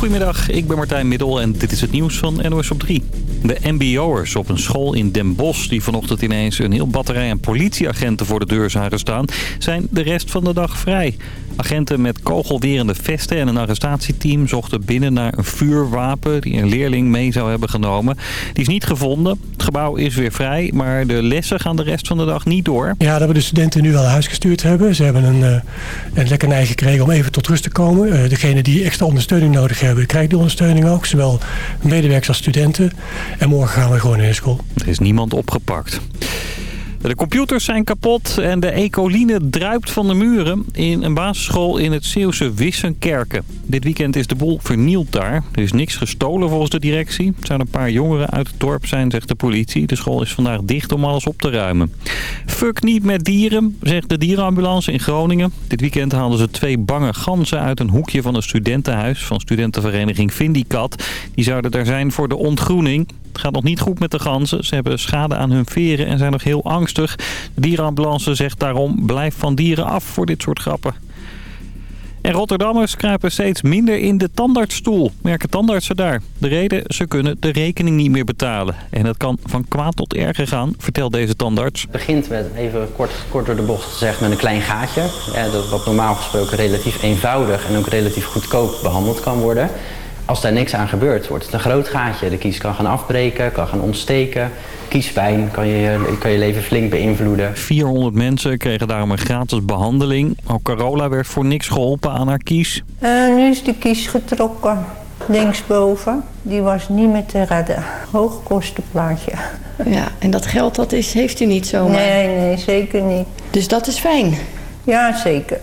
Goedemiddag, ik ben Martijn Middel en dit is het nieuws van NOS op 3. De mbo'ers op een school in Den Bosch die vanochtend ineens een heel batterij aan politieagenten voor de deur zagen staan, zijn de rest van de dag vrij. Agenten met kogelwerende vesten en een arrestatieteam zochten binnen naar een vuurwapen die een leerling mee zou hebben genomen. Die is niet gevonden. Het gebouw is weer vrij, maar de lessen gaan de rest van de dag niet door. Ja, dat we de studenten nu wel naar huis gestuurd hebben. Ze hebben een, uh, een lekkernij gekregen om even tot rust te komen. Uh, degene die extra ondersteuning nodig hebben, krijgen die ondersteuning ook. Zowel medewerkers als studenten. En morgen gaan we gewoon naar school. Er is niemand opgepakt. De computers zijn kapot en de ecoline druipt van de muren in een basisschool in het Zeeuwse Wissenkerken. Dit weekend is de boel vernield daar. Er is niks gestolen volgens de directie. Het zouden een paar jongeren uit het dorp zijn, zegt de politie. De school is vandaag dicht om alles op te ruimen. Fuck niet met dieren, zegt de dierenambulance in Groningen. Dit weekend haalden ze twee bange ganzen uit een hoekje van een studentenhuis van studentenvereniging Vindicat. Die zouden daar zijn voor de ontgroening. Het gaat nog niet goed met de ganzen. Ze hebben schade aan hun veren en zijn nog heel angstig. De dierenambulance zegt daarom blijf van dieren af voor dit soort grappen. En Rotterdammers kruipen steeds minder in de tandartsstoel, merken tandartsen daar. De reden, ze kunnen de rekening niet meer betalen. En dat kan van kwaad tot erger gaan, vertelt deze tandarts. Het begint met, even kort, kort door de bocht gezegd, met een klein gaatje. Ja, dat wat normaal gesproken relatief eenvoudig en ook relatief goedkoop behandeld kan worden. Als daar niks aan gebeurt, wordt het een groot gaatje. De kies kan gaan afbreken, kan gaan ontsteken. Kiespijn kan je, kan je leven flink beïnvloeden. 400 mensen kregen daarom een gratis behandeling. Ook Carola werd voor niks geholpen aan haar kies. Uh, nu is de kies getrokken. Linksboven. Die was niet meer te redden. Hoogkostenplaatje. Ja, en dat geld dat is, heeft u niet zomaar? Nee, nee, zeker niet. Dus dat is fijn? Ja, zeker.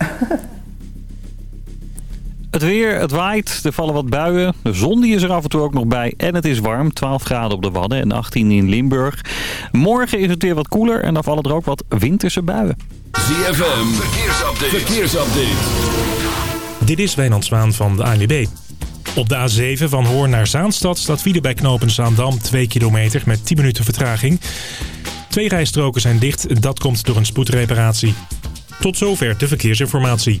Het weer, het waait, er vallen wat buien. De zon die is er af en toe ook nog bij. En het is warm, 12 graden op de Wadden en 18 in Limburg. Morgen is het weer wat koeler en dan vallen er ook wat winterse buien. ZFM, verkeersupdate. verkeersupdate. Dit is Wijnand Zwaan van de ANWB. Op de A7 van Hoorn naar Zaanstad staat file bij knopen Zaandam 2 kilometer met 10 minuten vertraging. Twee rijstroken zijn dicht, dat komt door een spoedreparatie. Tot zover de verkeersinformatie.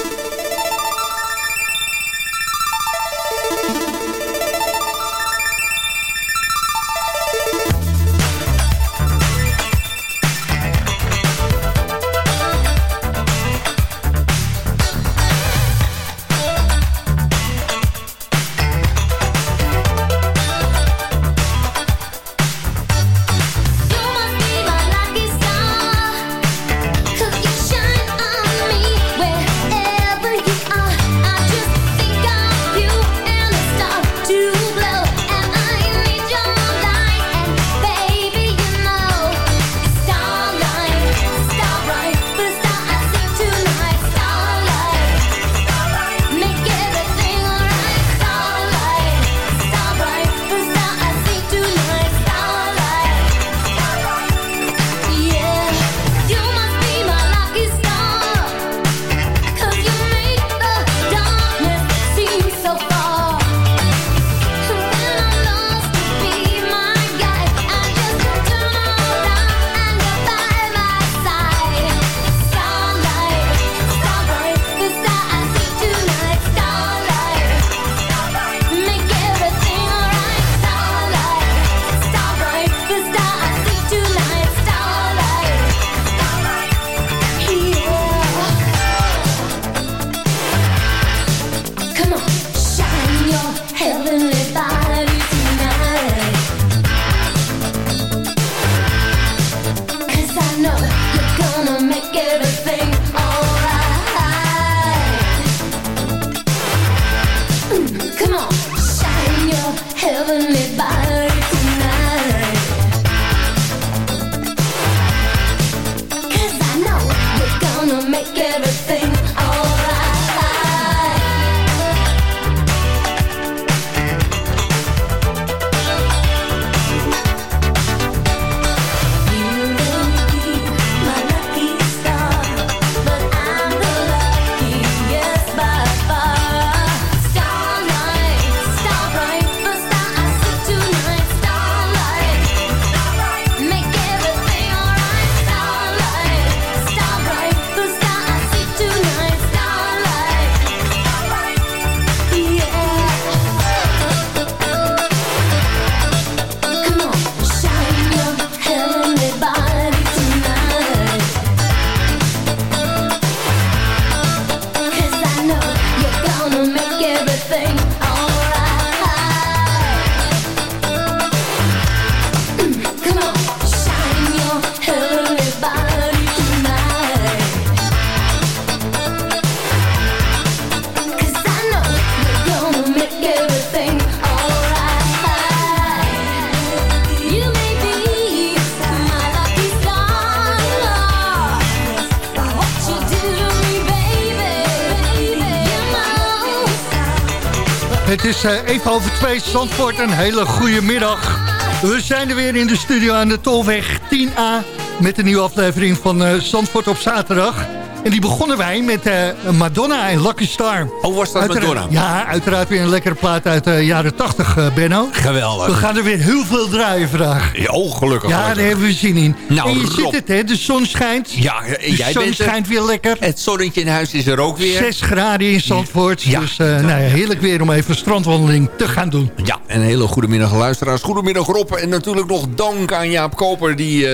Het is uh, even over twee Zandvoort. Een hele goede middag. We zijn er weer in de studio aan de Tolweg 10A... met een nieuwe aflevering van uh, Zandvoort op zaterdag. En die begonnen wij met uh, Madonna en Lucky Star. Oh, was dat uiteraard, Madonna? Ja, uiteraard weer een lekkere plaat uit de jaren 80, uh, Benno. Geweldig. We gaan er weer heel veel draaien vandaag. Ja, oh, gelukkig. Ja, gelukkig. daar hebben we zin in. Nou, en je Rob. ziet het, hè? De zon schijnt. Ja, en De jij zon bent er. schijnt weer lekker. Het zonnetje in huis is er ook weer. 6 graden in Zandvoort. Ja. Dus uh, nou ja, heerlijk weer om even een strandwandeling te gaan doen. Ja, een hele goedemiddag luisteraars. Goedemiddag Rob. En natuurlijk nog dank aan Jaap Koper... die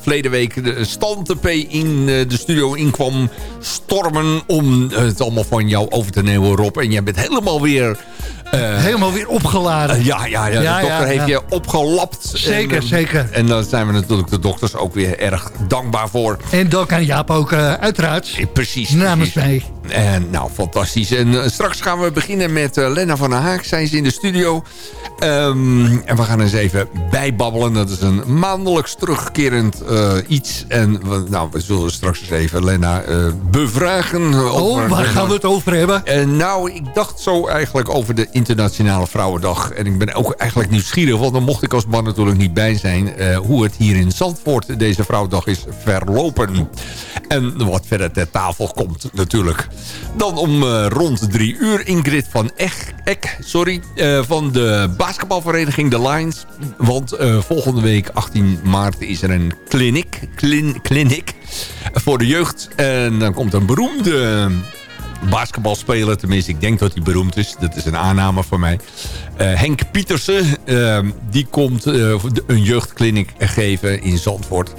verleden week de stand in de studio inkwam stormen... om het allemaal van jou over te nemen, Rob. En jij bent helemaal weer... Uh, Helemaal weer opgeladen. Uh, ja, ja, ja, ja, de dokter heeft je opgelapt. Zeker, en, zeker. En daar zijn we natuurlijk de dokters ook weer erg dankbaar voor. En dank aan Jaap ook uiteraard. Precies. Namens mij. En nou, fantastisch. En straks gaan we beginnen met Lena van der Haak. Zij is in de studio. Um, en we gaan eens even bijbabbelen. Dat is een maandelijks terugkerend iets. En we, nou, we zullen straks eens even Lena bevragen. Oh, waar gaan we het over hebben? nou, ik dacht zo eigenlijk over de Internationale Vrouwendag. En ik ben ook eigenlijk nieuwsgierig, want dan mocht ik als man natuurlijk niet bij zijn... Uh, hoe het hier in Zandvoort deze Vrouwendag is verlopen. En wat verder ter tafel komt natuurlijk. Dan om uh, rond drie uur Ingrid van Eck sorry, uh, van de basketbalvereniging The Lions. Want volgende week, 18 maart, is er een klin, kliniek voor de jeugd. En dan komt een beroemde basketbalspeler. Tenminste, ik denk dat hij beroemd is. Dat is een aanname van mij. Uh, Henk Pietersen, uh, die komt uh, een jeugdkliniek geven in Zandvoort.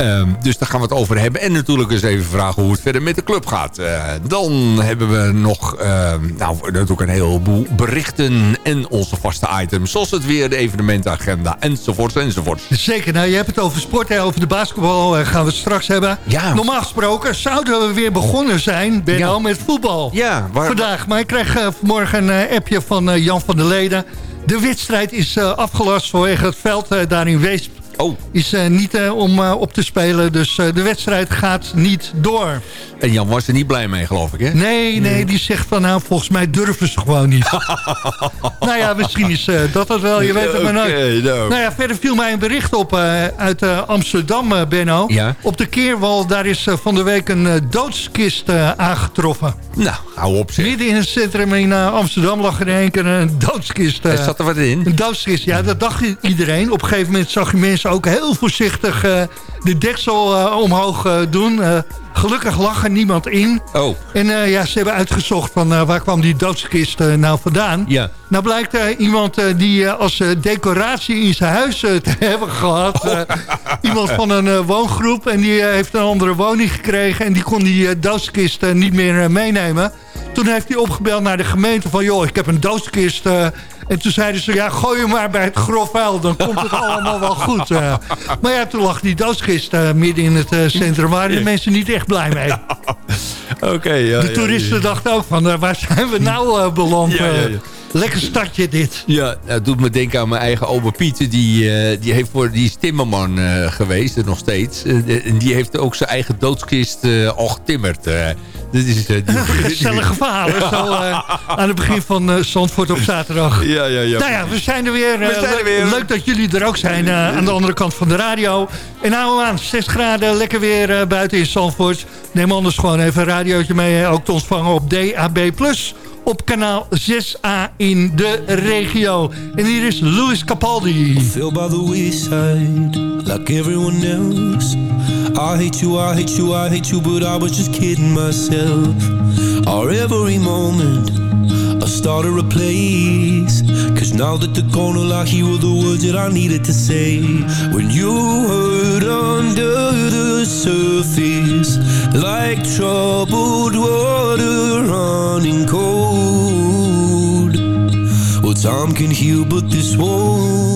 Um, dus daar gaan we het over hebben. En natuurlijk eens even vragen hoe het verder met de club gaat. Uh, dan hebben we nog uh, nou, natuurlijk een heleboel berichten en onze vaste items. Zoals het weer, de evenementenagenda enzovoort enzovoort. Zeker, nou je hebt het over sport, hè, over de basketbal uh, gaan we het straks hebben. Ja. Normaal gesproken zouden we weer begonnen zijn, ben ja. al met voetbal. Ja, waar... Vandaag, maar ik kreeg vanmorgen een appje van Jan van der Leden. De wedstrijd is afgelast vanwege het veld daar in Weesp. Oh. Is uh, niet uh, om uh, op te spelen. Dus de wedstrijd gaat niet door. En Jan was er niet blij mee, geloof ik, hè? Nee, nee, die zegt van nou, volgens mij durven ze gewoon niet. nou ja, misschien is dat het wel, je weet het maar nooit. Okay, no. Nou ja, verder viel mij een bericht op uit Amsterdam, Benno. Ja? Op de Keerwal, daar is van de week een doodskist aangetroffen. Nou, hou op zeg. Midden in het centrum in Amsterdam lag er in één keer een doodskist. er zat er wat in? Een doodskist, ja, dat dacht iedereen. Op een gegeven moment zag je mensen ook heel voorzichtig uh, de deksel uh, omhoog uh, doen. gelukkig lag er niemand in. Oh. En ja, ze hebben uitgezocht van waar kwam die doodskist nou vandaan. Ja. Nou blijkt er iemand die als decoratie in zijn huis te hebben gehad. Oh. iemand van een woongroep en die heeft een andere woning gekregen. En die kon die doodskist niet meer meenemen. Toen heeft hij opgebeld naar de gemeente van... joh, ik heb een doodskist... En toen zeiden ze, ja, gooi hem maar bij het grof vuil. Dan komt het allemaal wel goed. Uh, maar ja, toen lag die doodskist uh, midden in het uh, centrum. Waren de mensen niet echt blij mee. Oké, okay, ja, De toeristen ja, ja. dachten ook van, waar zijn we nou beland? Lekker stadje dit. Ja, dat doet me denken aan mijn eigen oma Piet. Die, die, heeft voor, die is timmerman geweest, nog steeds. En die heeft ook zijn eigen doodskist al getimmerd. Dit is, uh, Gezellige verhalen. Zo uh, aan het begin van uh, Zandvoort op zaterdag. Ja, ja, ja. Nou ja, we zijn er weer. We zijn er weer. Le leuk dat jullie er ook zijn aan de andere kant van de radio. En nou aan, 6 graden, lekker weer buiten in Zandvoort. Neem anders gewoon even een radiootje mee. Ook te ontvangen op DAB+. Op kanaal 6A in de regio. En hier is Louis Capaldi. Feel by the wayside, like everyone else. I hate you, I hate you, I hate you, but I was just kidding myself. Our every moment, I started a place. Cause now that gone, all I hear were the words that I needed to say. When you hurt under the surface, like troubled water running cold. Time can heal, but this won't.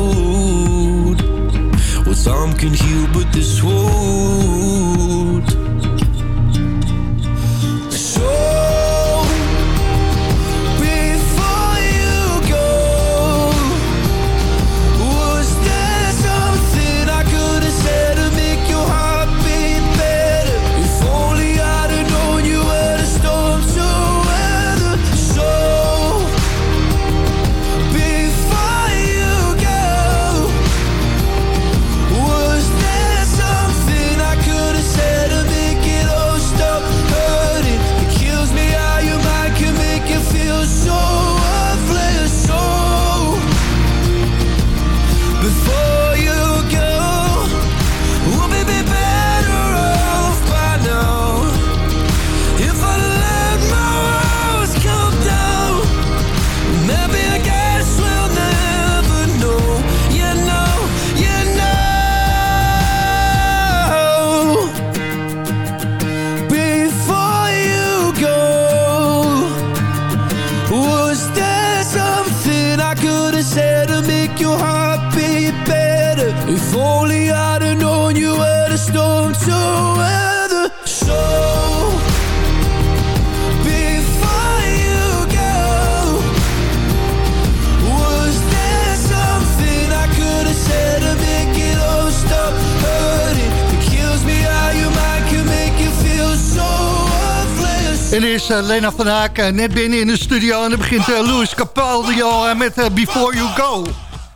What some can heal, but this won't. En is eh, Lena van Haak eh, net binnen in de studio... en dan begint eh, Louis Capaldi al met Before You Go.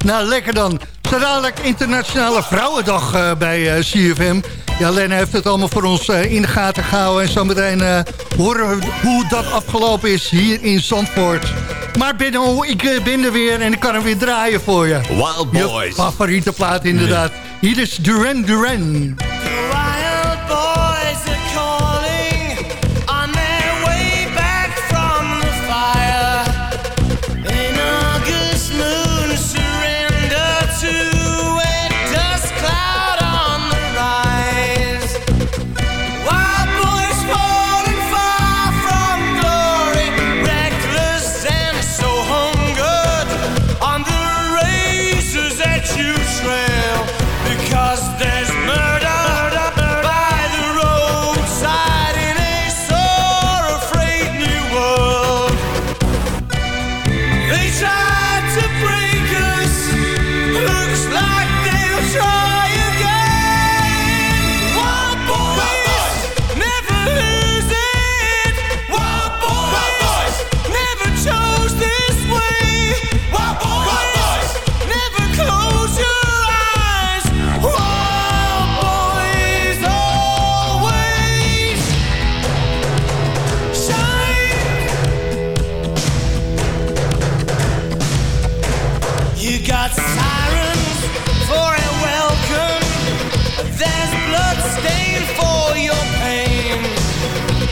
Nou, lekker dan. Zo Internationale Vrouwendag bij CFM. Ja, Lena heeft het allemaal voor ons in de gaten gehouden. En zo meteen horen we hoe dat afgelopen is hier in Zandvoort. Maar binnen ik ben er weer en ik kan hem weer draaien voor je. Wild Boys. Je favoriete plaat inderdaad. Hier is Duran Duran.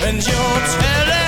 and you're telling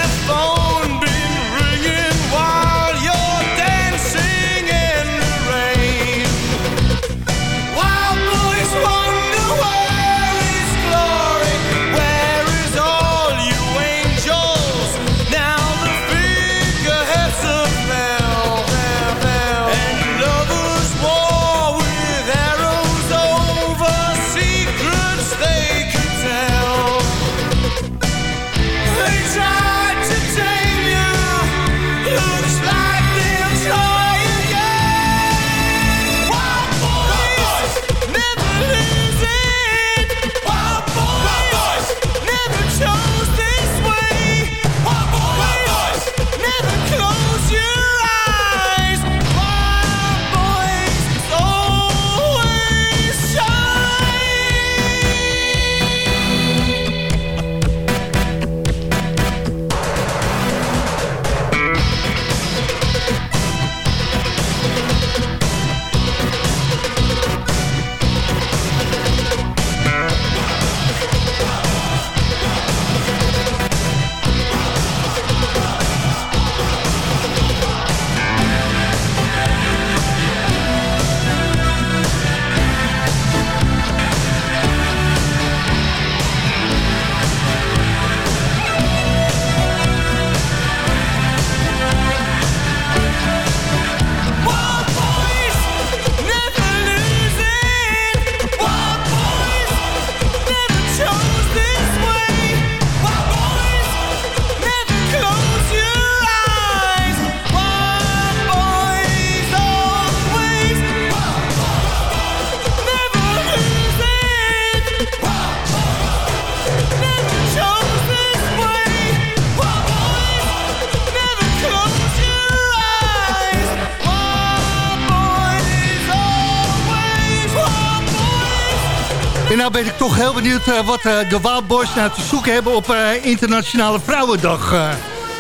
nou ben ik toch heel benieuwd eh, wat eh, de Wild Boys nou te zoeken hebben op eh, Internationale Vrouwendag. eh,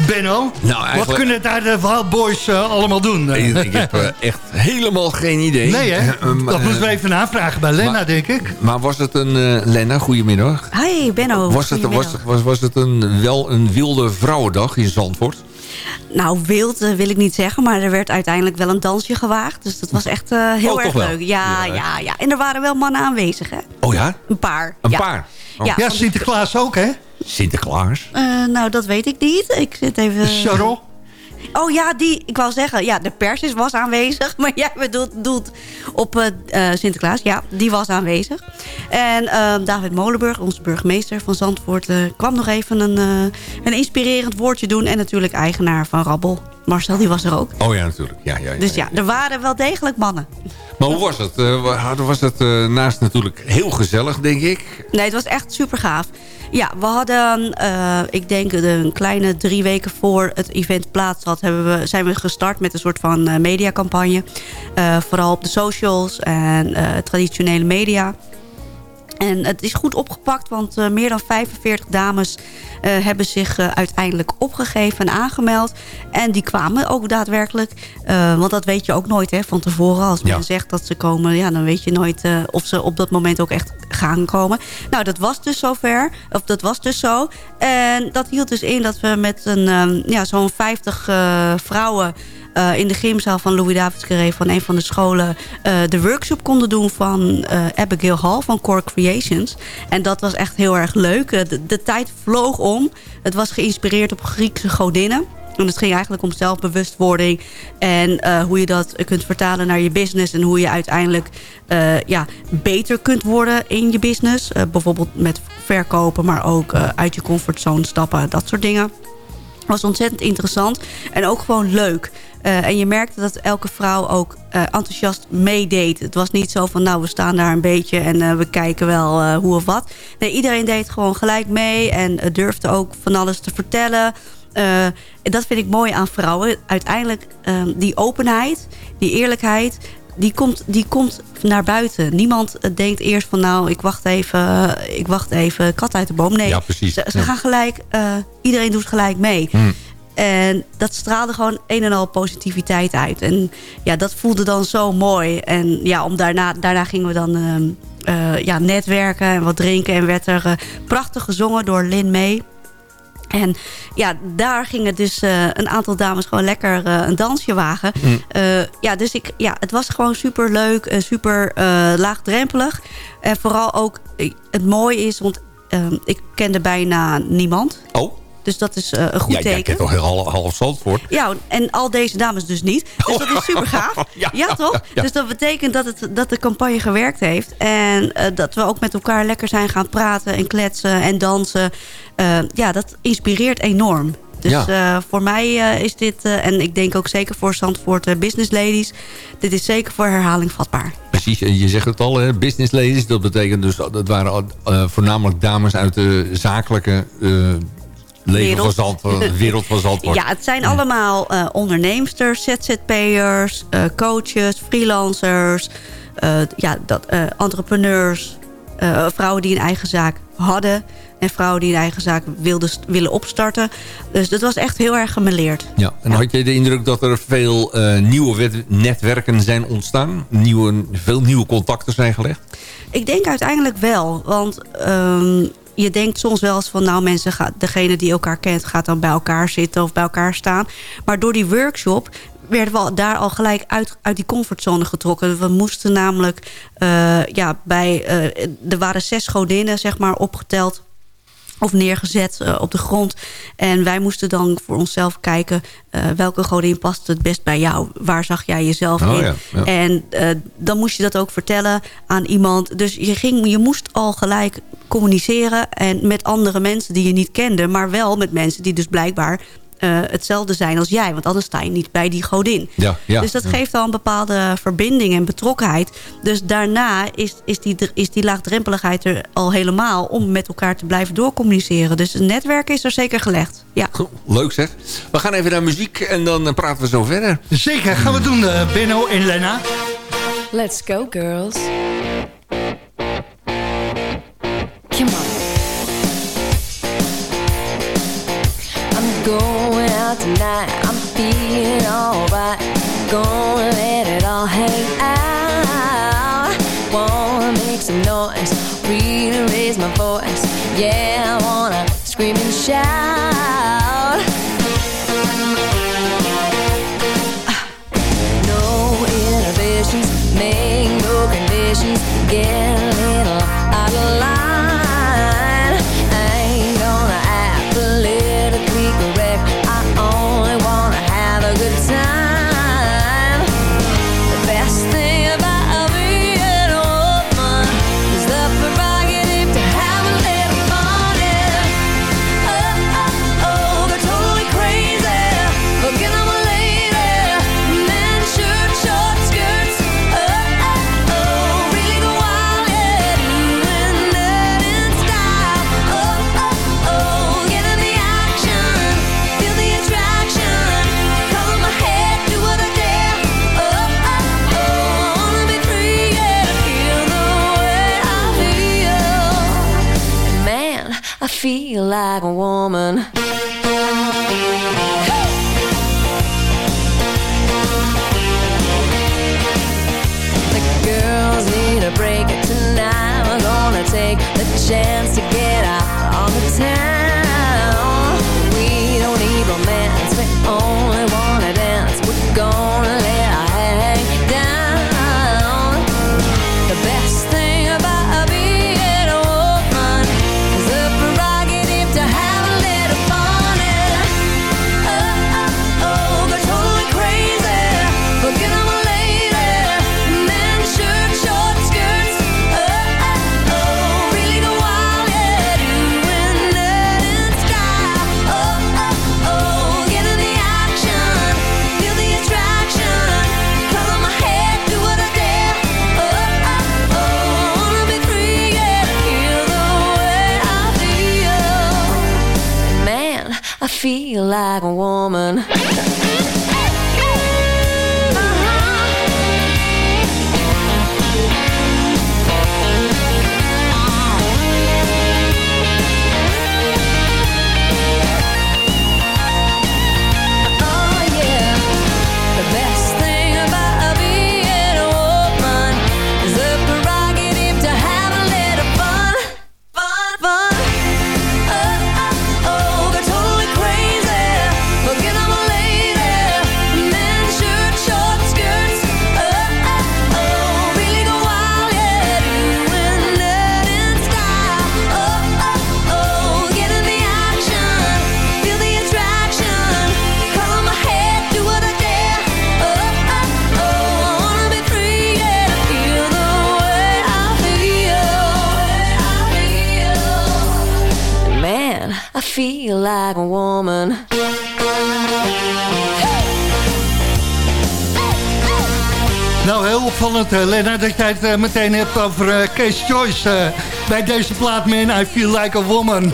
Benno, Nou, eigenlijk- wat kunnen daar de Wild Boys allemaal doen? Ik, ik heb echt helemaal geen idee. Nee, hè? Eh, maar, dat moeten we even navragen bij Lena, maar- denk ik. Maar was het een... eh Lena, goedemiddag. Hi, Benno. Was het, was, was het een, wel een wilde vrouwendag in Zandvoort? Nou, wild eh, wil ik niet zeggen, maar er werd uiteindelijk wel een dansje gewaagd. Dus dat was echt eh, heel Oh, erg leuk. Ja, Ja. ja, ja. En er waren wel mannen aanwezig, hè? Oh ja? Een paar. Een ja. paar? Oh. Ja, Sinterklaas ook, hè? Sinterklaas? Eh, nou, dat weet ik niet. Ik zit even... Charles? Oh ja, die, ik wou zeggen, ja, de pers is, was aanwezig. Maar jij bedoelt, doelt op eh, eh, Sinterklaas. Ja, die was aanwezig. En eh, David Molenburg, onze burgemeester van Zandvoort... kwam nog even een, een inspirerend woordje doen. En natuurlijk eigenaar van Rabbel. Marcel, die was er ook. Oh ja, natuurlijk. Ja, ja, ja, Dus ja, er waren wel degelijk mannen. Maar hoe was het? Wa- was het naast natuurlijk heel gezellig, denk ik. Nee, het was echt super gaaf. Ja, we hadden, eh, ik denk een kleine drie weken voor het event plaats had... Hebben we, zijn we gestart met een soort van eh, mediacampagne. Eh, vooral op de socials en traditionele media. En het is goed opgepakt, want eh, meer dan 45 dames eh, hebben zich eh, uiteindelijk opgegeven en aangemeld. En die kwamen ook daadwerkelijk. Want dat weet je ook nooit hè, van tevoren. Als men zegt dat ze komen, ja, dan weet je nooit of ze op dat moment ook echt gaan komen. Nou, dat was dus zover. Of dat was dus zo. En dat hield dus in dat we met een, ehm, ja, zo'n 50 eh, vrouwen eh, in de gymzaal van Louis Davids Carré van een van de scholen eh, de workshop konden doen van eh, Abigail Hall van Core Creations. En dat was echt heel erg leuk. De, tijd vloog om. Het was geïnspireerd op Griekse godinnen. En het ging eigenlijk om zelfbewustwording. En hoe je dat kunt vertalen naar je business. En hoe je uiteindelijk ja, beter kunt worden in je business. Bijvoorbeeld met verkopen, maar ook uit je comfortzone stappen. Dat soort dingen was ontzettend interessant en ook gewoon leuk. Eh, en je merkte dat elke vrouw ook eh, enthousiast meedeed. Het was niet zo van, nou, we staan daar een beetje... en eh, we kijken wel hoe of wat. Nee, iedereen deed gewoon gelijk mee... en durfde ook van alles te vertellen. En dat vind ik mooi aan vrouwen. Uiteindelijk eh, die openheid, die eerlijkheid... Die komt, die komt naar buiten. Niemand denkt eerst van nou, ik wacht even, ik wacht even, kat uit de boom. Nee, Ja, precies. ze, ze Ja. gaan gelijk, iedereen doet gelijk mee. Hmm. En dat straalde gewoon een en al positiviteit uit. En ja, dat voelde dan zo mooi. En ja, om daarna, daarna gingen we dan ehm, eh, ja, netwerken en wat drinken. En werd er eh, prachtig gezongen door Lin May. En ja, daar gingen dus eh, een aantal dames gewoon lekker een dansje wagen. Mm. Ja, dus ik, ja, het was gewoon super leuk super laagdrempelig. En vooral ook, het mooie is, want eh, ik kende bijna niemand. Oh? Dus dat is eh, een goed ja, jij teken. kent toch heel half, half Zandvoort? Ja, en al deze dames dus niet. Dus dat is super gaaf. Ja, ja, toch? ja, ja. Dus dat betekent dat, het, dat de campagne gewerkt heeft. En eh, dat we ook met elkaar lekker zijn gaan praten en kletsen en dansen. Eh, ja, dat inspireert enorm. Dus Ja. voor mij is dit, en ik denk ook zeker voor Zandvoort Business Ladies... dit is zeker voor herhaling vatbaar. Precies, en je zegt het al, hè, business ladies. Dat betekent dus, dat waren voornamelijk dames uit de zakelijke leven van Zandvoort. wereld van Zandvoort. Ja, het zijn allemaal eh onderneemsters, ZZP'ers, eh, coaches, freelancers, eh, ja, dat, eh, entrepreneurs, eh, vrouwen die een eigen zaak hadden en vrouwen die een eigen zaak wilden, willen opstarten. Dus dat was echt heel erg gemeleerd. Ja, en had je de indruk dat er veel eh, nieuwe netwerken zijn ontstaan? Nieuwe, veel nieuwe contacten zijn gelegd? Ik denk uiteindelijk wel, want ehm, je denkt soms wel eens van... nou, mensen, gaat, degene die elkaar kent gaat dan bij elkaar zitten of bij elkaar staan. Maar door die workshop werden we daar al gelijk uit, uit die comfortzone getrokken. We moesten namelijk eh, ja, bij... eh, er waren zes godinnen, zeg maar, opgeteld of neergezet eh, op de grond. En wij moesten dan voor onszelf kijken... eh, welke godin past het best bij jou? Waar zag jij jezelf Oh, in? ja, ja. En eh, dan moest je dat ook vertellen aan iemand. Dus je, ging, je moest al gelijk communiceren... en met andere mensen die je niet kende... maar wel met mensen die dus blijkbaar... eh, hetzelfde zijn als jij, want anders sta je niet bij die godin. Ja, ja. dus dat Ja. geeft al een bepaalde verbinding en betrokkenheid. Dus daarna is, is, die, is die laagdrempeligheid er al helemaal... om met elkaar te blijven doorcommuniceren. Dus het netwerk is er zeker gelegd. Ja. Leuk zeg. We gaan even naar muziek en dan eh, praten we zo verder. Zeker, gaan we doen, eh, Benno en Lena. Let's go, girls. I'm feeling alright. Gonna let it all hang out. Wanna make some noise, really raise my voice. Yeah, I wanna scream and shout. Like a woman. Feel like a woman. Uh, Lena, dat jij het eh, meteen hebt over eh, Kees Joyce. eh, bij deze plaat, man, I feel like a woman.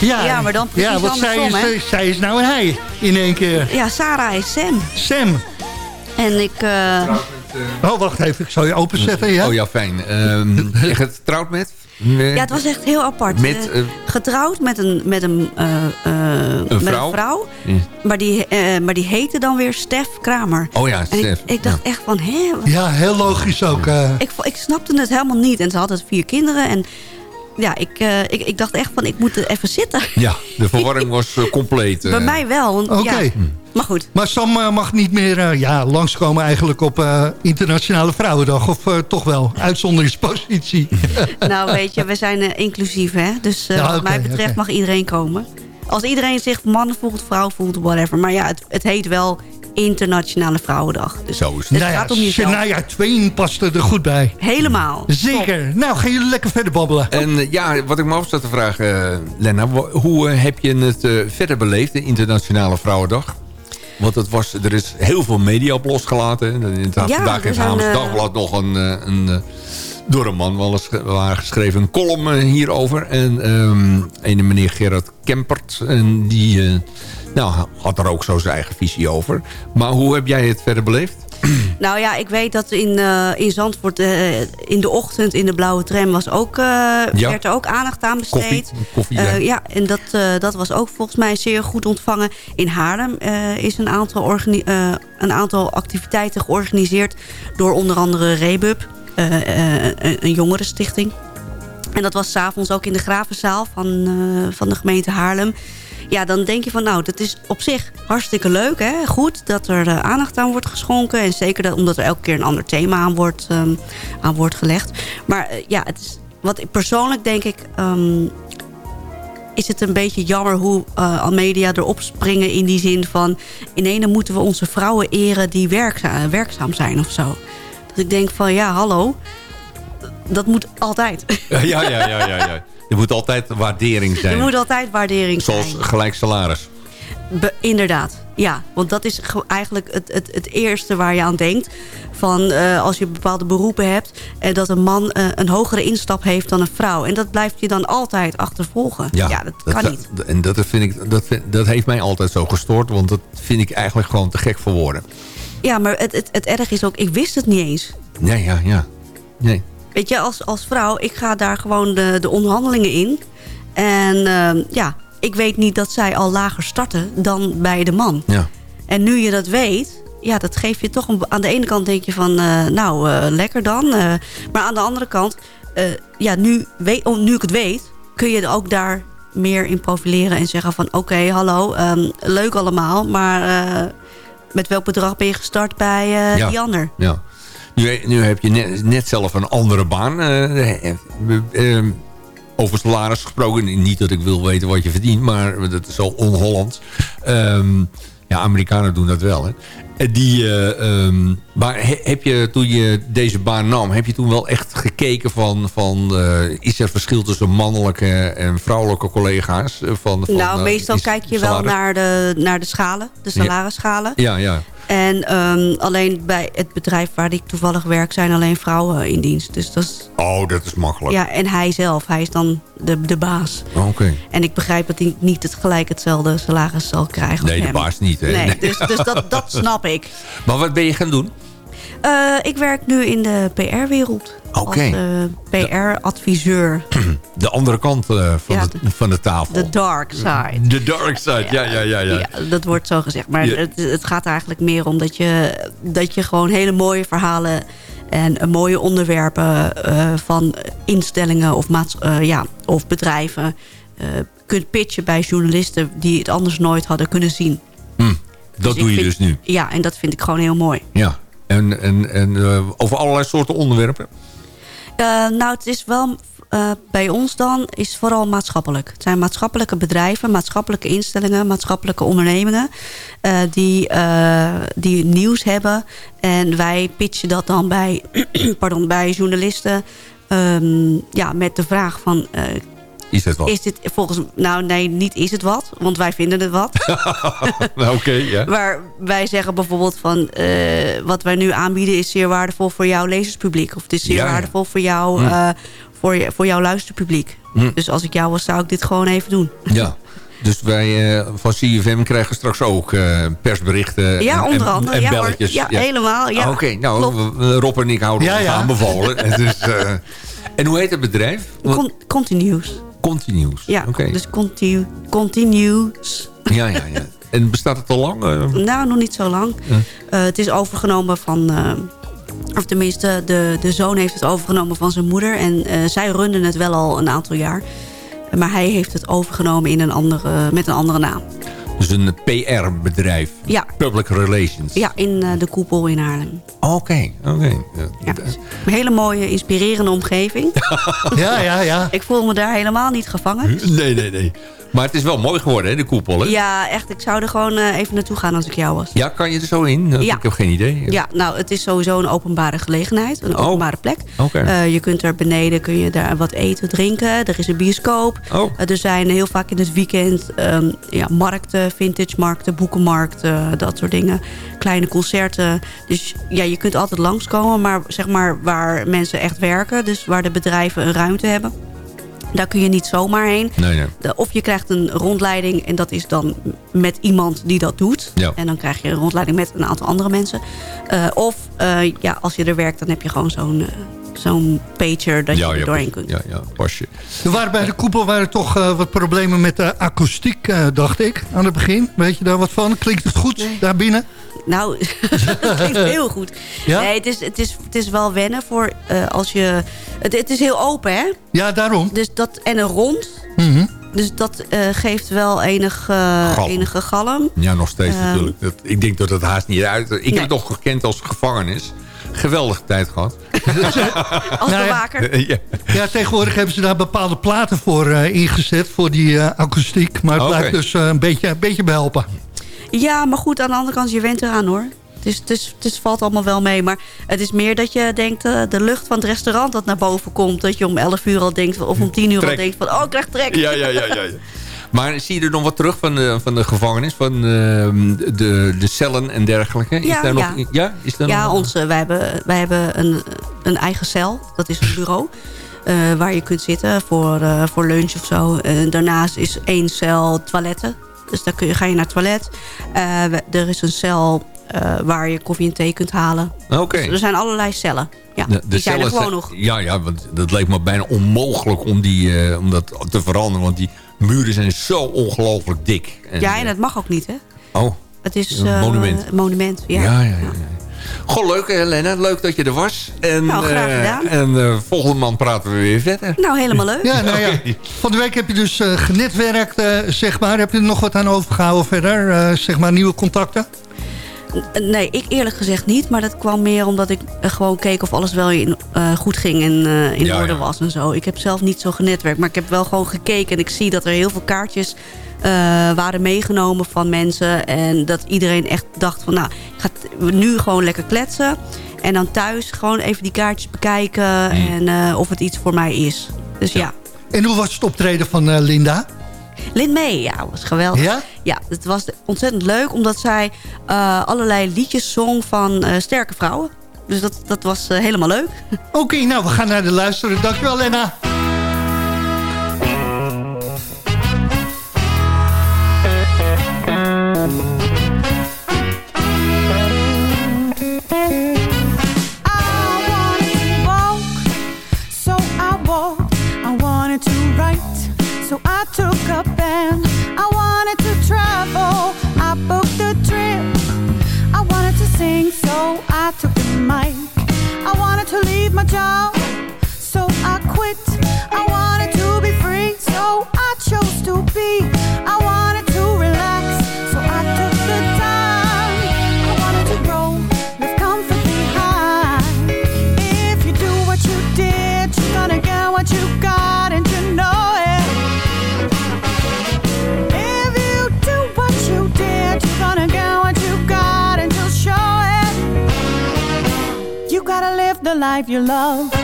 ja, Ja, maar dan precies Ja, want zij is, hè? zij is nou een hij in één keer. Ja, Sarah is Sam. Sam. En ik... eh, Oh, wacht even, ik zal je openzetten, ja? Oh ja, fijn. Ehm je getrouwd met? Ja, het was echt heel apart. Met, Eh, eh, getrouwd met een, met een, eh, eh, met vrouw? een vrouw. Ja. Maar, die, eh, maar die heette dan weer Stef Kramer. Oh ja, ik, Stef. ik dacht echt van, hè? wat- Ja, heel logisch ook. Ik, ik snapte het helemaal niet. En ze hadden vier kinderen. En ja, ik, eh, ik, ik dacht echt van, ik moet er even zitten. Ja, de verwarring was compleet. Bij mij wel. want Oké. Ja, maar goed. Maar Sam eh, mag niet meer eh, ja, langskomen eigenlijk op eh, Internationale Vrouwendag. Of eh, toch wel, uitzonderingspositie. Nou, weet je, we zijn inclusief, hè. Dus eh, Ja, wat mij betreft mag iedereen komen. Als iedereen zich man voelt, vrouw voelt, whatever. Maar ja, het, het heet wel Internationale Vrouwendag. Dus Zo is het nou ja, gaat om jezelf. Shania Twain paste er goed bij. Helemaal. Zeker. Nou, gaan jullie lekker verder babbelen. En ja, wat ik me af zat te vragen, Lena. Hoe heb je het eh, verder beleefd, de Internationale Vrouwendag? Want het was, er is heel veel media op losgelaten. Inderdaad, Ja, vandaag heeft zijn, Haams eh, Dagblad nog een, eh, een eh, door een man wel waar geschreven een column hierover. En ehm een meneer Gerard Kempert, en die nou, had er ook zo zijn eigen visie over. Maar hoe heb jij het verder beleefd? Nou ja, ik weet dat in, eh, in Zandvoort eh, in de ochtend in de blauwe tram was ook, eh, werd er ook aandacht aan besteed. Koffie, koffie ja. ja, en dat, dat was ook volgens mij zeer goed ontvangen. In Haarlem is een aantal, een aantal activiteiten georganiseerd... door onder andere Rebub, een, jongerenstichting. En dat was s'avonds ook in de Gravenzaal van, van de gemeente Haarlem. Ja, dan denk je van nou, dat is op zich hartstikke leuk. Hè? Goed dat er eh, aandacht aan wordt geschonken. En zeker dat, omdat er elke keer een ander thema aan wordt, ehm, aan wordt gelegd. Maar eh, ja, het is, wat ik persoonlijk denk ik... ehm, is het een beetje jammer hoe eh media erop springen in die zin van... in ene moeten we onze vrouwen eren die werkza werkzaam zijn of zo. Dat ik denk van ja, hallo, dat moet altijd. Ja, ja, ja, ja, ja. Er moet altijd waardering zijn. Er moet altijd waardering Zoals zijn. gelijk salaris. Be- inderdaad, ja. Want dat is ge- eigenlijk het, het, het eerste waar je aan denkt. Van eh, als je bepaalde beroepen hebt... en dat een man eh, een hogere instap heeft dan een vrouw. En dat blijft je dan altijd achtervolgen. Ja, dat, kan niet. En dat, vind ik, dat, vind- dat heeft mij altijd zo gestoord. Want dat vind ik eigenlijk gewoon te gek voor woorden. Ja, maar het, het, het erg is ook, ik wist het niet eens. Nee, ja, ja. Nee. Weet je, als, als vrouw, ik ga daar gewoon de, de onderhandelingen in. En ehm, ja, ik weet niet dat zij al lager starten dan bij de man. Ja. En nu je dat weet, ja, dat geeft je toch... Een, aan de ene kant denk je van, eh, nou, eh, lekker dan. eh, maar aan de andere kant, ja, nu, weet, oh, nu ik het weet... kun je er ook daar meer in profileren en zeggen van... oké, hallo, ehm, leuk allemaal, maar met welk bedrag ben je gestart bij Ja. die ander? Ja. Nu, nu heb je net, zelf een andere baan. eh, eh, eh, over salaris gesproken. Niet dat ik wil weten wat je verdient, maar dat is al on-Holland. Ehm, ja, Amerikanen doen dat wel. Hè. Eh, Die, eh, ehm, maar he- heb je toen je deze baan nam, heb je toen wel echt gekeken van, van eh, is er verschil tussen mannelijke en vrouwelijke collega's? eh, Van, van, nou, eh, meestal kijk je wel naar de, naar de schalen, de salarisschalen. Ja, ja. En ehm, alleen bij het bedrijf waar ik toevallig werk... zijn alleen vrouwen in dienst. Dus dat is, Oh, dat is makkelijk. ja, en hij zelf, hij is dan de, de baas. Oké. En ik begrijp dat hij niet het gelijk hetzelfde salaris zal krijgen als Nee, de hem. baas niet. Hè? Nee, Nee. dus, dus dat, dat snap ik. Maar wat ben je gaan doen? Eh, ik werk nu in de PR-wereld. Oké. Als eh, PR-adviseur. De andere kant eh, van, Ja, de, van de tafel. De dark side. De dark side, ja, ja, ja. ja. Ja, dat wordt zo gezegd. Maar het, het gaat eigenlijk meer om dat je, dat je gewoon hele mooie verhalen... en mooie onderwerpen van instellingen of, ja, of bedrijven... kunt pitchen bij journalisten die het anders nooit hadden kunnen zien. Hm, dat ik doe je vind- dus nu. Ja, en dat vind ik gewoon heel mooi. Ja. En, en, en eh, over allerlei soorten onderwerpen? Eh, nou, het is wel eh, bij ons dan is vooral maatschappelijk. Het zijn maatschappelijke bedrijven, maatschappelijke instellingen, maatschappelijke ondernemingen die, die nieuws hebben. En wij pitchen dat dan bij, pardon, bij journalisten ehm, ja, met de vraag van... Is het wat? is dit volgens... Nou, nee, niet is het wat, want wij vinden het wat. Nou, Oké, ja. Maar wij zeggen bijvoorbeeld van... eh, wat wij nu aanbieden is zeer waardevol voor jouw lezerspubliek. Of het is zeer Ja, ja. waardevol voor, jou, Hm. eh, voor, je, voor jouw luisterpubliek. Hm. Dus als ik jou was, zou ik dit gewoon even doen. Ja. Dus wij eh, van CFM krijgen straks ook eh, persberichten Ja, en, onder andere. en Ja, belletjes. Ja, helemaal, ja. Ah, Oké, nou, Klopt. Rob en ik houden Ja, ons ja. aanbevolen. En, dus, en hoe heet het bedrijf? Con continuous. Continuous. Ja, dus continu, continuous. Ja, ja, ja. En bestaat het al lang? eh? Nou, nog niet zo lang. Ja. Eh, het is overgenomen van... eh, of tenminste, de, de zoon heeft het overgenomen van zijn moeder. En zij runden het wel al een aantal jaar. Maar hij heeft het overgenomen in een andere, met een andere naam. Dus een PR-bedrijf. Ja. Public Relations. Ja, in eh, de koepel in Haarlem. Oké, oké. Ja. Een hele mooie, inspirerende omgeving. Ja, ja, ja. Ik voel me daar helemaal niet gevangen. Nee, nee, nee. Maar het is wel mooi geworden, hè, de koepel, hè? Ja, echt. Ik zou er gewoon eh, even naartoe gaan als ik jou was. Ja, kan je er zo in? Ja. Ik heb geen idee. Ja, nou, het is sowieso een openbare gelegenheid. Een openbare plek. Oké. Eh, je kunt er beneden kun je daar wat eten, drinken. Er is een bioscoop. Oh. Eh, er zijn heel vaak in het weekend ehm, ja, markten, vintage markten, boekenmarkten, dat soort dingen. Kleine concerten. Dus ja, je kunt altijd langskomen. Maar zeg maar waar mensen echt werken. Dus waar de bedrijven een ruimte hebben. Daar kun je niet zomaar heen. Nee, nee. Of je krijgt een rondleiding en dat is dan met iemand die dat doet. Ja. En dan krijg je een rondleiding met een aantal andere mensen. Eh, of eh, ja, als je er werkt, dan heb je gewoon zo'n eh, zo'n pager dat je er doorheen kunt. Ja, ja, pasje. Er waren bij de koepel waren toch eh, wat problemen met de akoestiek, eh, dacht ik, aan het begin. Weet je daar wat van? Klinkt het goed daar binnen? Nou, dat klinkt heel goed. Ja? Nee, het is, het, is, het is wel wennen voor eh, als je... Het, het is heel open, hè? Ja, daarom. Dus dat, en een rond. Mhm. Dus dat eh, geeft wel enig, eh, Galm. enige galm. Ja, nog steeds Ehm. natuurlijk. Dat, ik denk dat het haast niet uit... Ik Nee. heb het nog gekend als gevangenis. Geweldige tijd gehad. Als Nou ja. bewaker. ja. Ja, tegenwoordig hebben ze daar bepaalde platen voor eh, ingezet... voor die eh, akoestiek. Maar het Oké. blijft dus een, beetje, een beetje behelpen. Ja, maar goed, aan de andere kant, je went eraan hoor. Het, is, het, is, het is, valt allemaal wel mee. Maar het is meer dat je denkt, eh, de lucht van het restaurant dat naar boven komt. Dat je om 11 uur al denkt, of om 10 uur Trek. al denkt van, oh, ik krijg trek. Ja, ja, ja, ja, ja. Maar zie je er nog wat terug van de, van de gevangenis? Van ehm, de, de cellen en dergelijke? Is Ja, daar ja. Nog, ja? Is daar Ja, nog... onze, wij hebben, wij hebben een, een eigen cel. Dat is een bureau. eh, waar je kunt zitten voor, eh, voor lunch of zo. En daarnaast is één cel toiletten. Dus daar kun je, ga je naar het toilet. Eh, er is een cel eh, waar je koffie en thee kunt halen. Oké. Dus er zijn allerlei cellen. Ja, De, die zijn er gewoon nog. Ja, ja, want dat leek me bijna onmogelijk om, die, eh, om dat te veranderen. Want die muren zijn zo ongelooflijk dik. En, ja, en het mag ook niet, hè? Oh, Het is Een monument. monument, ja. ja, ja, ja. ja. Goh, leuk Helena. Leuk dat je er was. En, Nou, graag eh, gedaan. En eh, volgende maand praten we weer verder. Nou, helemaal leuk. Ja, nou ja. Van de week heb je dus eh, genetwerkt, eh, zeg maar. Heb je er nog wat aan overgehouden verder? Eh, zeg maar nieuwe contacten? Nee, ik eerlijk gezegd niet. Maar dat kwam meer omdat ik eh, gewoon keek of alles wel in, eh, goed ging en eh, in Ja, orde ja. was en zo. Ik heb zelf niet zo genetwerkt. Maar ik heb wel gewoon gekeken en ik zie dat er heel veel kaartjes eh, waren meegenomen van mensen. En dat iedereen echt dacht van nou, ik ga nu gewoon lekker kletsen. En dan thuis gewoon even die kaartjes bekijken en eh, of het iets voor mij is. Dus ja. En hoe was het optreden van eh, Linda? Lin May, ja, was geweldig. Ja? Ja, het was ontzettend leuk omdat zij eh, allerlei liedjes zong van eh, sterke vrouwen. Dus dat, dat was eh, helemaal leuk. Oké, nou, we gaan naar de luisteren. Dankjewel, Lena. Took the mic. I wanted to leave my job, so I quit. I wanted to be free, so I chose to be. Life love.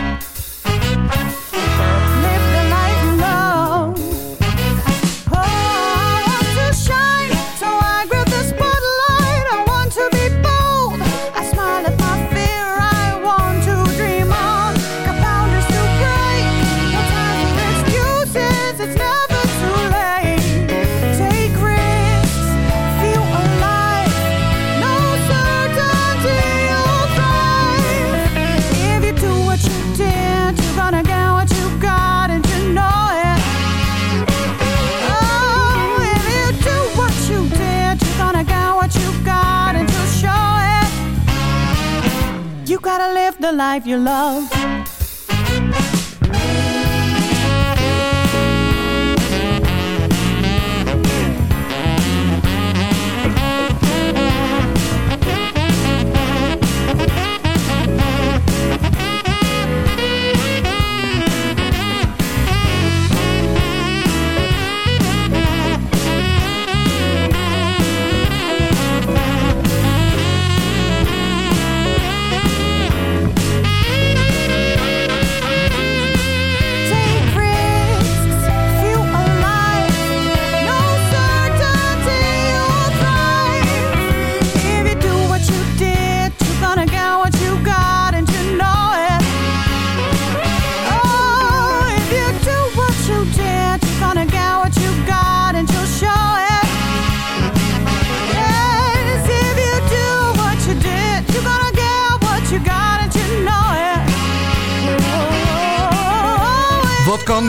Life you love.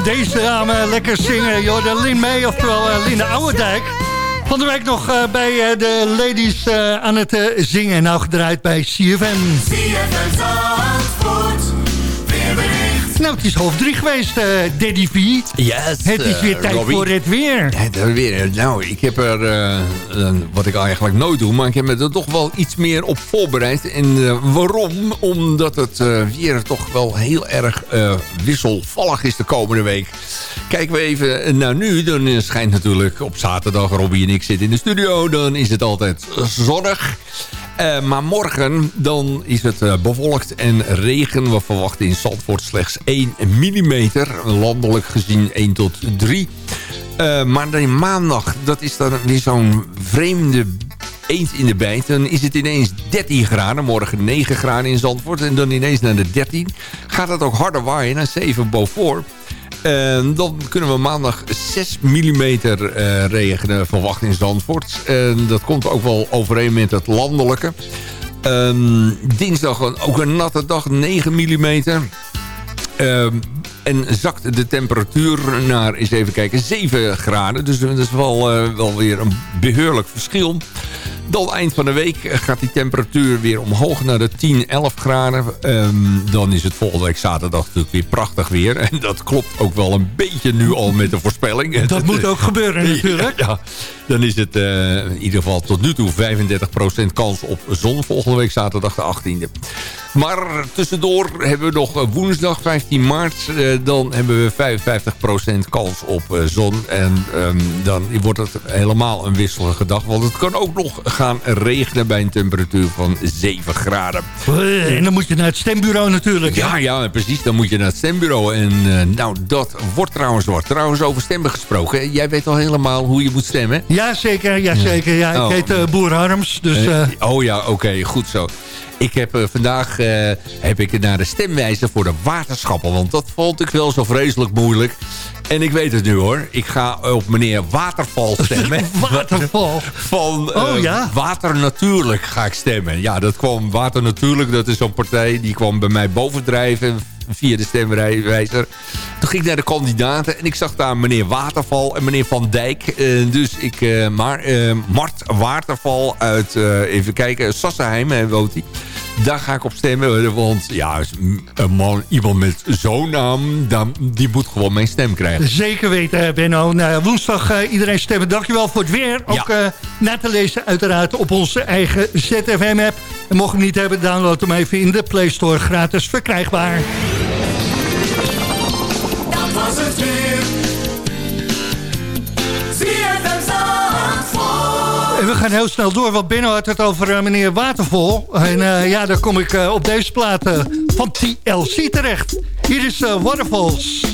Deze dame lekker zingen? Joh, Lin May, oftewel uh, Linda Ouwendijk. Van de week nog eh, bij eh, de ladies eh, aan het eh, zingen. En nou gedraaid bij CFM. CFM. Nou, het is half drie geweest, eh Daddy V. Yes, Het is weer eh, tijd Robbie. voor het weer. Het weer. Nou, ik heb er, eh, wat ik eigenlijk nooit doe, maar ik heb me er toch wel iets meer op voorbereid. En eh, waarom? Omdat het eh, weer toch wel heel erg eh, wisselvallig is de komende week. Kijken we even naar nu, dan eh, schijnt natuurlijk op zaterdag, Robbie en ik zitten in de studio, dan is het altijd zonnig. Eh, maar morgen dan is het eh, bewolkt en regen. We verwachten in Zandvoort slechts 1 mm. Landelijk gezien 1 tot 3. Eh, maar dan maandag, dat is dan weer zo'n vreemde eend in de bijt. Dan is het ineens 13 graden. Morgen 9 graden in Zandvoort. En dan ineens naar de 13. Gaat het ook harder waaien naar 7 boven. Dan kunnen we maandag 6 mm eh, regen verwachten in Zandvoort. En dat komt ook wel overeen met het landelijke. Dinsdag ook een natte dag, 9 mm. Ehm, en zakt de temperatuur naar, eens even kijken, 7 graden. Dus dat is wel, eh, wel weer een beheerlijk verschil. Dan eind van de week gaat die temperatuur weer omhoog naar de 10, 11 graden. Ehm, dan is het volgende week zaterdag natuurlijk weer prachtig weer. En dat klopt ook wel een beetje nu al met de voorspelling. Dat moet ook gebeuren natuurlijk. Ja, dan is het eh, in ieder geval tot nu toe 35% kans op zon. Volgende week zaterdag de 18e. Maar tussendoor hebben we nog eh, woensdag 15 maart. eh, dan hebben we 55% kans op zon. En ehm, dan wordt het helemaal een wisselige dag. Want het kan ook nog gaan regenen bij een temperatuur van 7 graden. Eh, En dan moet je naar het stembureau natuurlijk. Ja, ja, precies. Dan moet je naar het stembureau. En eh, nou, dat wordt trouwens wat. Trouwens, over stemmen gesproken. Jij weet al helemaal hoe je moet stemmen. Ja, zeker. Ja, zeker. Ja, ik Oh. heet eh, Boer Harms. Dus oh ja, oké, goed zo. Ik heb vandaag heb ik naar de stemwijzer voor de waterschappen. Want dat vond ik wel zo vreselijk moeilijk. En ik weet het nu hoor. Ik ga op meneer Waterval stemmen. Waterval? Van eh, Oh, ja? Water Natuurlijk ga ik stemmen. Ja, dat kwam Water Natuurlijk. Dat is zo'n partij die kwam bij mij bovendrijven via de stemwijzer. Toen ging ik naar de kandidaten en ik zag daar meneer Waterval en meneer Van Dijk. Eh, dus ik, eh, maar eh, Mart Waterval uit, eh, even kijken, Sassenheim eh, woont hij. Daar ga ik op stemmen, want ja, een man, iemand met zo'n naam, dan, die moet gewoon mijn stem krijgen. zeker weten, eh, Benno. Nou, ja, woensdag eh, iedereen stemmen. Dankjewel voor het weer. Ook eh, na te lezen uiteraard op onze eigen ZFM-app. En mocht je hem niet hebben, download hem even in de Play Store. Gratis verkrijgbaar. Dat was het weer. En we gaan heel snel door, want Benno had het over eh, meneer Watervol. En eh, ja, dan kom ik eh, op deze plaat eh, van TLC terecht. Hier is eh, Waterfalls.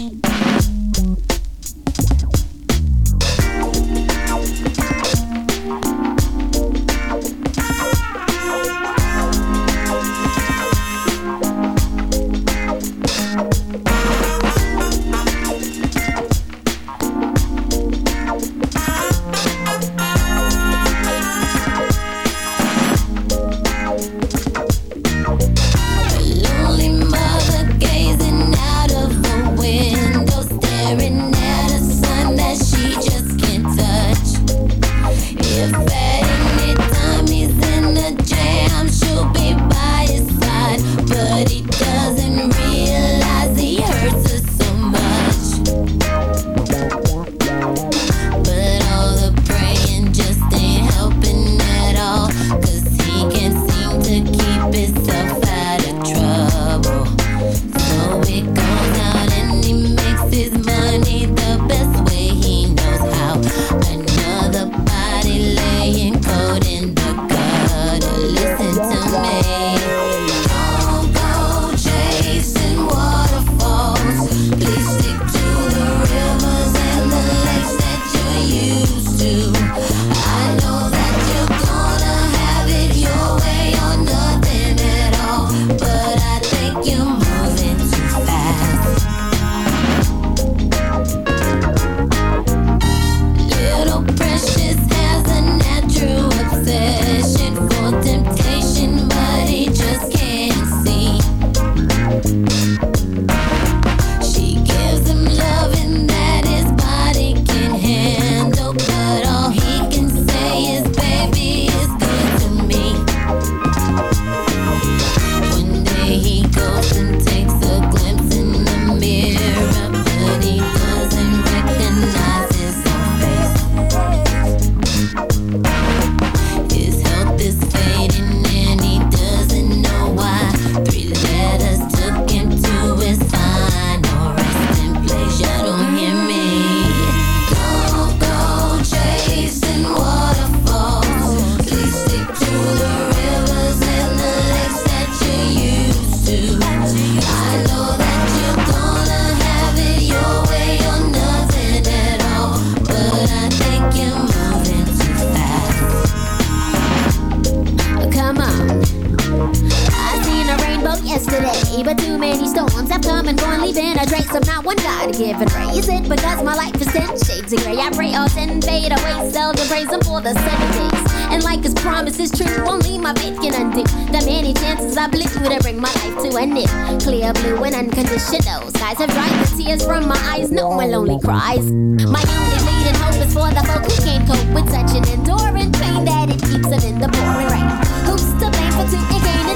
But too many storms have come and gone, leaving a trace. I'm not one God given praise. It because my life is ten shades of gray. I pray all ten fade away, seldom praise Him for the seven days. And like His promise is true, only my faith can undo the many chances I blew to bring my life to an end. Clear blue and unconditional skies have dried the tears from my eyes. No one lonely cries. My only leading hope is for the folk who can't cope with such an enduring pain that it keeps them in the pouring rain. Who's to blame for two again?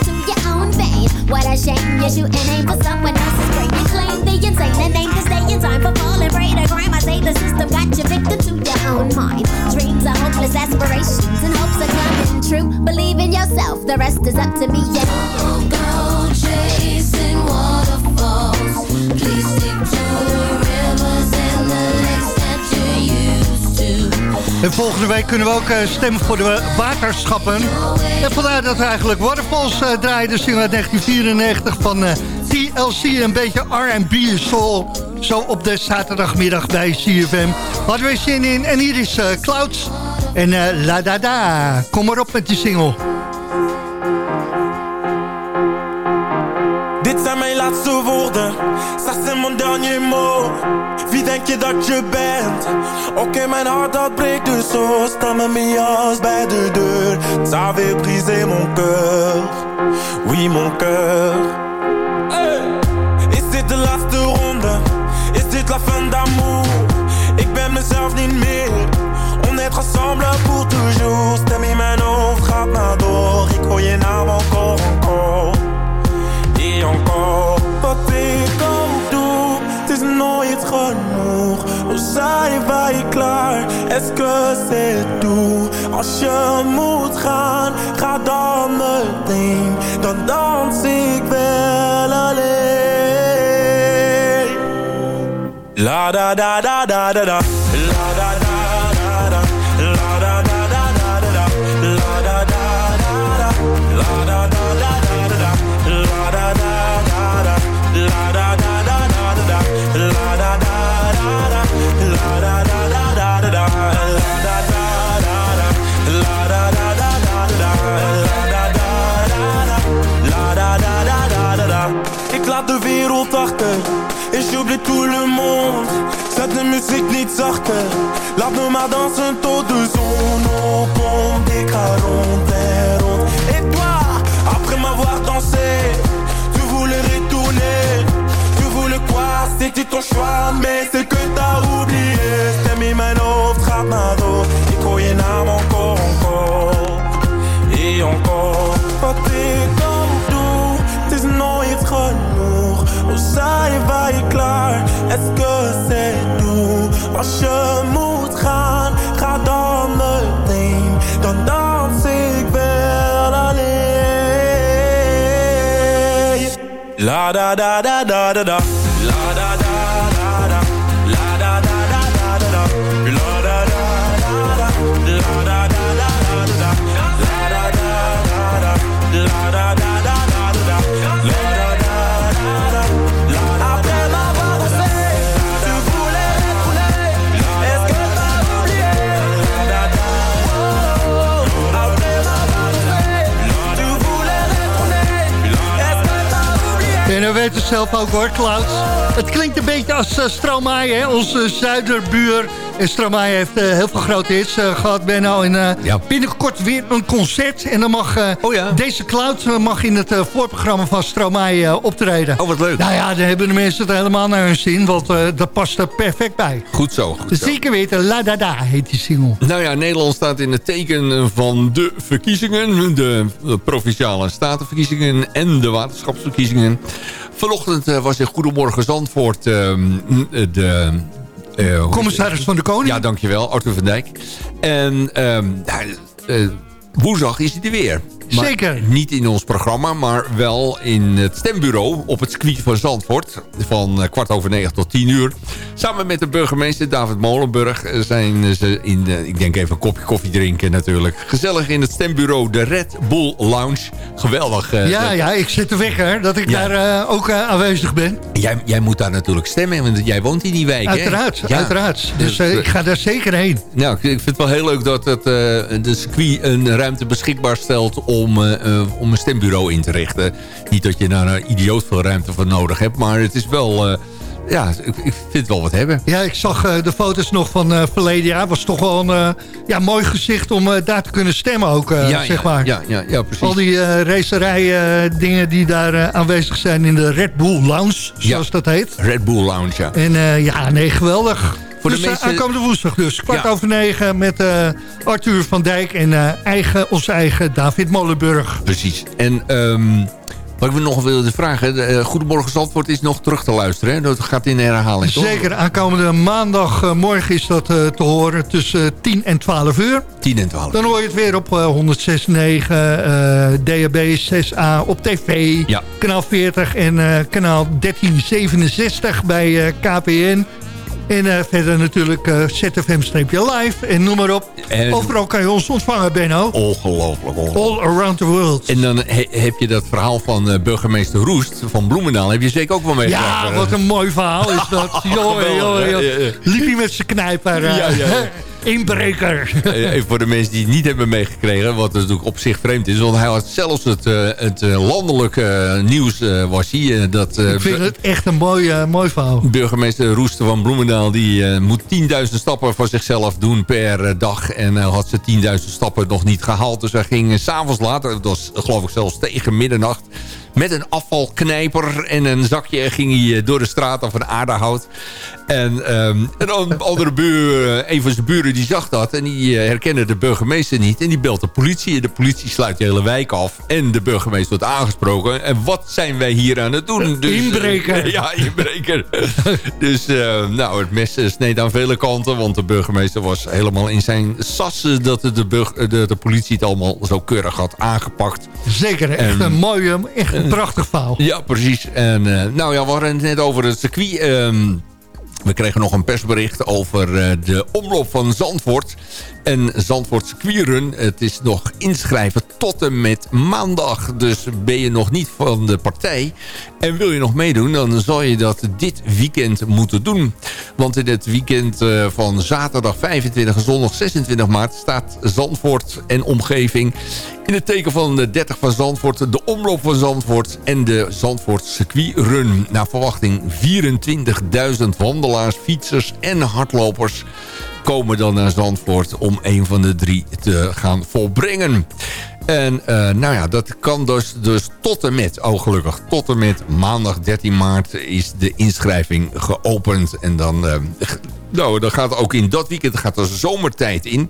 What a shame you're shooting aim for someone else's brain. You claim the insane and aim to stay in time for falling prey to crime. I say the system got you victim to your own mind. Dreams are hopeless aspirations and hopes are coming true. Believe in yourself, the rest is up to me. Yeah. Go chasing waterfalls. En volgende week kunnen we ook eh, stemmen voor de waterschappen. En vandaar dat we eigenlijk Waterfalls draaien. De single uit 1994 van eh, TLC. Een beetje R&B soul. Zo op de zaterdagmiddag bij CFM. Hadden we zin in. En hier is eh, Clouds. En eh, La Da Da. Kom maar op met die single. Mijn laatste woorden, ça c'est mon dernier mot. Wie denk je dat je bent? Oké, mijn hart dat breekt dus zo Sta met mijn jas bij de deur. Ça avait brisé mon cœur Oui, mon cœur hey. Is dit de laatste ronde? Is dit la fin d'amour? Ik ben mezelf niet meer. On est ensemble pour toujours Stem in mijn hoofd gaat maar door. Ik hoor je naam encore, encore Wat ik ook doe, het is nooit genoeg. Hoe zij waar je klaar, est-ce que c'est tout Als je moet gaan, ga dan meteen. Dan dans ik wel alleen. La da da da da da da de muziek niet zachter. Laat me maar dansen tot de zon opkomt. Ik ga rond en Et toi, après m'avoir dansé Tu voulais retourner Tu voulais quoi, c'était ton choix Mais c'est que t'as oublié Stem in mijn hoofd gaat door Ik hoor je naam encore, encore. Et encore. Wat ik Hoe zij waar je klaar? Est-ce que Als je moet gaan Ga dan meteen. Dan dans ik wel alleen. La da da da da da da En dan weet het zelf ook hoor, Clouds. Het klinkt een beetje als uh, onze zuiderbuur. En Stromae heeft eh, heel veel grote hits eh, gehad, Benno. En eh, binnenkort weer een concert. En dan mag deze Clouds eh, mag in het voorprogramma van Stromae optreden. Oh, wat leuk. Nou ja, dan hebben de mensen het helemaal naar hun zin. Want dat past er perfect bij. Goed zo, goed zo. Zeker weten, La Da Da heet die single. Nou ja, Nederland staat in het teken van de verkiezingen. De provinciale statenverkiezingen en de waterschapsverkiezingen. Vanochtend was in Goedemorgen Zandvoort ehm, de... eh, Commissaris van de Koning. Ja, dankjewel, Arthur van Dijk. En ehm, eh, woensdag is hij er weer. Maar Zeker. Niet in ons programma, maar wel in het stembureau op het circuit van Zandvoort. Van eh, kwart over negen tot tien uur. Samen met de burgemeester David Molenburg eh, zijn ze in, de, ik denk even een kopje koffie drinken natuurlijk. Gezellig in het stembureau, de Red Bull Lounge. Geweldig. eh, Ja, ja, ik zit te wekker dat ik Ja. daar ook aanwezig ben. Jij, jij moet daar natuurlijk stemmen, want jij woont in die wijk, hè? Uiteraard, Ja. uiteraard. Dus eh, ik ga daar zeker heen. Nou, ik vind het wel heel leuk dat het, de circuit een ruimte beschikbaar stelt om, eh, eh, om een stembureau in te richten. Niet dat je daar een idioot veel ruimte voor nodig hebt, maar het is wel... eh, ja, ik, ik vind het wel wat hebben. Ja, ik zag de foto's nog van eh, verleden jaar. was toch wel een ja, mooi gezicht om daar te kunnen stemmen ook, ja, zeg maar. Ja, ja, ja, precies. Al die uh, racerij dingen die daar aanwezig zijn in de Red Bull Lounge, zoals dat heet. Red Bull Lounge, ja. En ja, nee, geweldig. Voor de dus eh, mensen- aankomende woensdag dus, kwart Ja. over negen met eh, Arthur van Dijk en eh, eigen, onze eigen David Molenburg. Precies. En ehm, wat ik me nog wilde vragen... de, eh, Goedemorgen Zandvoort is nog terug te luisteren. Hè? Dat gaat in herhaling, toch? Zeker, aankomende maandag, eh, morgen is dat te horen tussen 10 en 12 uur. 10 en 12. Dan hoor je het weer op eh, 106.9, eh DHB 6A op tv, Ja. kanaal 40 en kanaal 1367 bij KPN. En eh, verder natuurlijk eh, ZFM-live en noem maar op. En- Overal kan je ons ontvangen, Benno. Ongelooflijk, ongelooflijk. All around the world. En dan he- heb je dat verhaal van eh, burgemeester Roest van Bloemendaal. Heb je zeker ook wel meegemaakt. Ja, wat een mooi verhaal is dat. Joh, joh, joh. Liep hij met zijn knijper. ja, ja. Inbreker. Eh, Even voor de mensen die het niet hebben meegekregen, wat natuurlijk op zich vreemd is. Want hij had zelfs het, eh, het eh, landelijke nieuws was hij. eh, dat, Ik vind het echt een mooi, mooi verhaal. Burgemeester Roester van Bloemendaal die moet 10.000 stappen voor zichzelf doen per dag. En hij had ze 10.000 stappen nog niet gehaald. Dus hij ging s s'avonds later, dat was geloof ik zelfs tegen middernacht... met een afvalknijper en een zakje ging hij eh, door de straat of een aardehout. En ehm, een an- andere buur, eh, een van zijn buren die zag dat en die eh, herkende de burgemeester niet. En die belt de politie en de politie sluit de hele wijk af. En de burgemeester wordt aangesproken. En wat zijn wij hier aan het doen? Dus, Inbreker. ja, inbreker. dus eh, nou, het mes sneed aan vele kanten. Want de burgemeester was helemaal in zijn sassen... dat de, de, de politie het allemaal zo keurig had aangepakt. Zeker, echt En- een mooi, eh, echt een prachtig verhaal. Ja, precies. En eh, nou ja, we hadden het net over het circuit. ehm, we kregen nog een persbericht over eh, de omloop van Zandvoort. En Zandvoort circuitrun. Het is nog inschrijven tot en met maandag. Dus ben je nog niet van de partij en wil je nog meedoen... dan zal je dat dit weekend moeten doen. Want in het weekend eh, van zaterdag 25 en zondag 26 maart... staat Zandvoort en omgeving in het teken van de 30 van Zandvoort... de omloop van Zandvoort en de Zandvoort circuitrun. Naar verwachting 24.000 wandelaars, fietsers en hardlopers komen dan naar Zandvoort om een van de drie te gaan volbrengen. En eh, nou ja, dat kan dus, dus tot en met, oh gelukkig, tot en met maandag 13 maart is de inschrijving geopend. En dan, g- nou, dan gaat ook in dat weekend gaat er zomertijd in.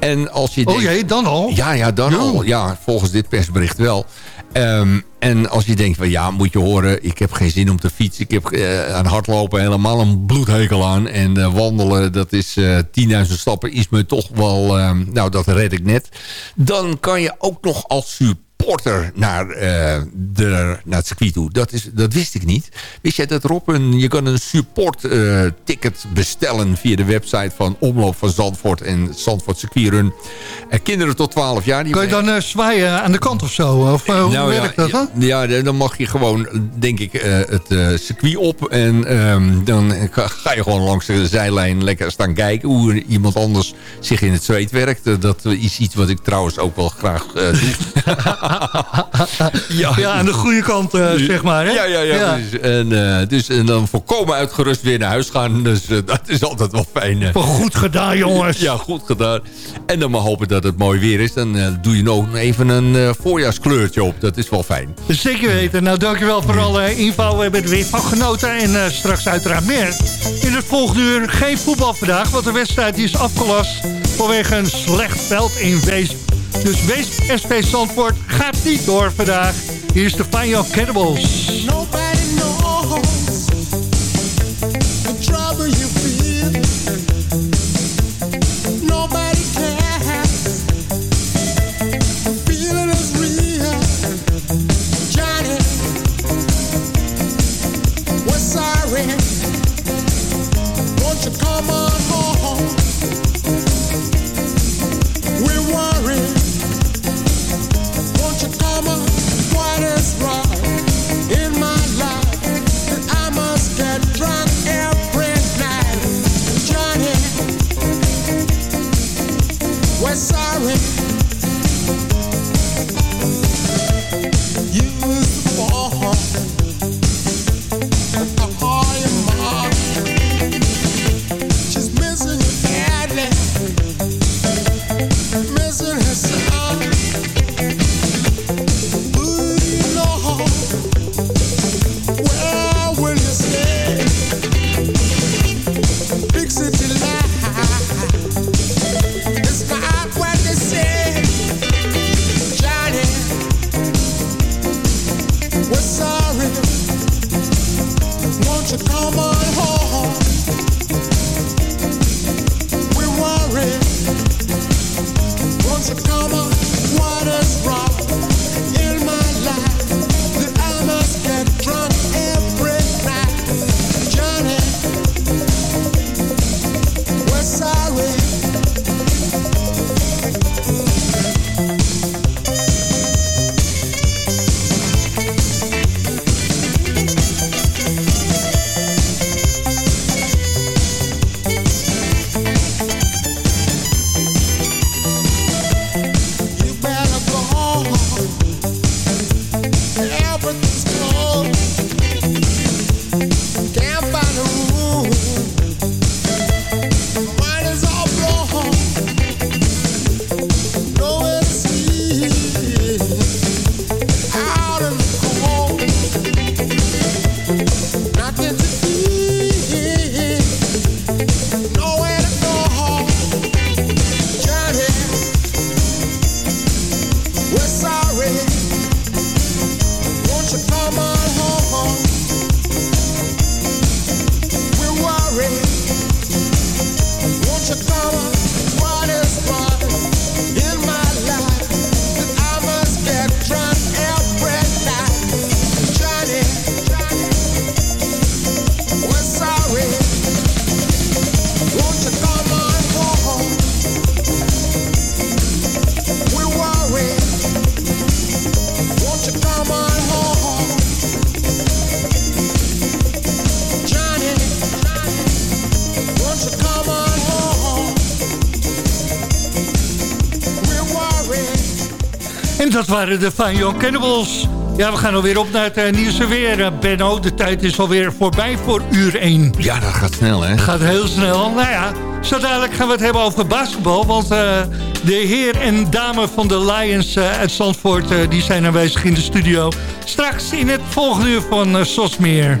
En als je Oh jee, dan al? Ja, ja, dan al. Ja, volgens dit persbericht wel. Ehm, en als je denkt van ja, moet je horen, ik heb geen zin om te fietsen. Ik heb eh, aan hardlopen helemaal een bloedhekel aan. En eh, wandelen, dat is eh 10.000 stappen, is me toch wel, ehm, nou dat red ik net. Dan kan je ook nog als supporter naar, eh, de, naar het circuit toe. Dat, is, dat wist ik niet. Wist jij dat Rob, een, je kan een support eh, ticket bestellen via de website van Omloop van Zandvoort en Zandvoort Circuitrun. Eh, kinderen tot 12 jaar. Die Kan je dan zwaaien aan de kant of zo? Of hoe nou, werkt dat dan? Ja, dan mag je gewoon, denk ik, het circuit op. En ehm, dan ga je gewoon langs de zijlijn lekker staan kijken... hoe iemand anders zich in het zweet werkt. Dat is iets wat ik trouwens ook wel graag doe. Ja, aan de goede kant, eh, zeg maar. Hè? Ja, ja, ja. precies. En, eh, dus, en dan volkomen uitgerust weer naar huis gaan. Dus eh, dat is altijd wel fijn. goed gedaan, jongens. Ja, goed gedaan. En dan maar hopen dat het mooi weer is. Dan doe je nog even een voorjaarskleurtje op. Dat is wel fijn. Zeker weten. Nou, dankjewel voor alle info. We hebben er weer van genoten. En straks uiteraard meer. In het volgende uur geen voetbal vandaag. Want de wedstrijd die is afgelast vanwege een slecht veld in Weesp. Dus Weesp SP Zandvoort gaat niet door vandaag. Hier is de Fine Cannibals. Nobody knows the trouble de Fine Young Cannibals. Ja, we gaan alweer op naar het eh, nieuws weer. Eh, Benno, de tijd is alweer voorbij voor uur 1. Ja, dat gaat snel, hè? Gaat heel snel. Nou ja, zo dadelijk gaan we het hebben over basketbal. Want eh, de heer en dame van de Lions uit Zandvoort... die zijn aanwezig in de studio. Straks in het volgende uur van Sosmeer.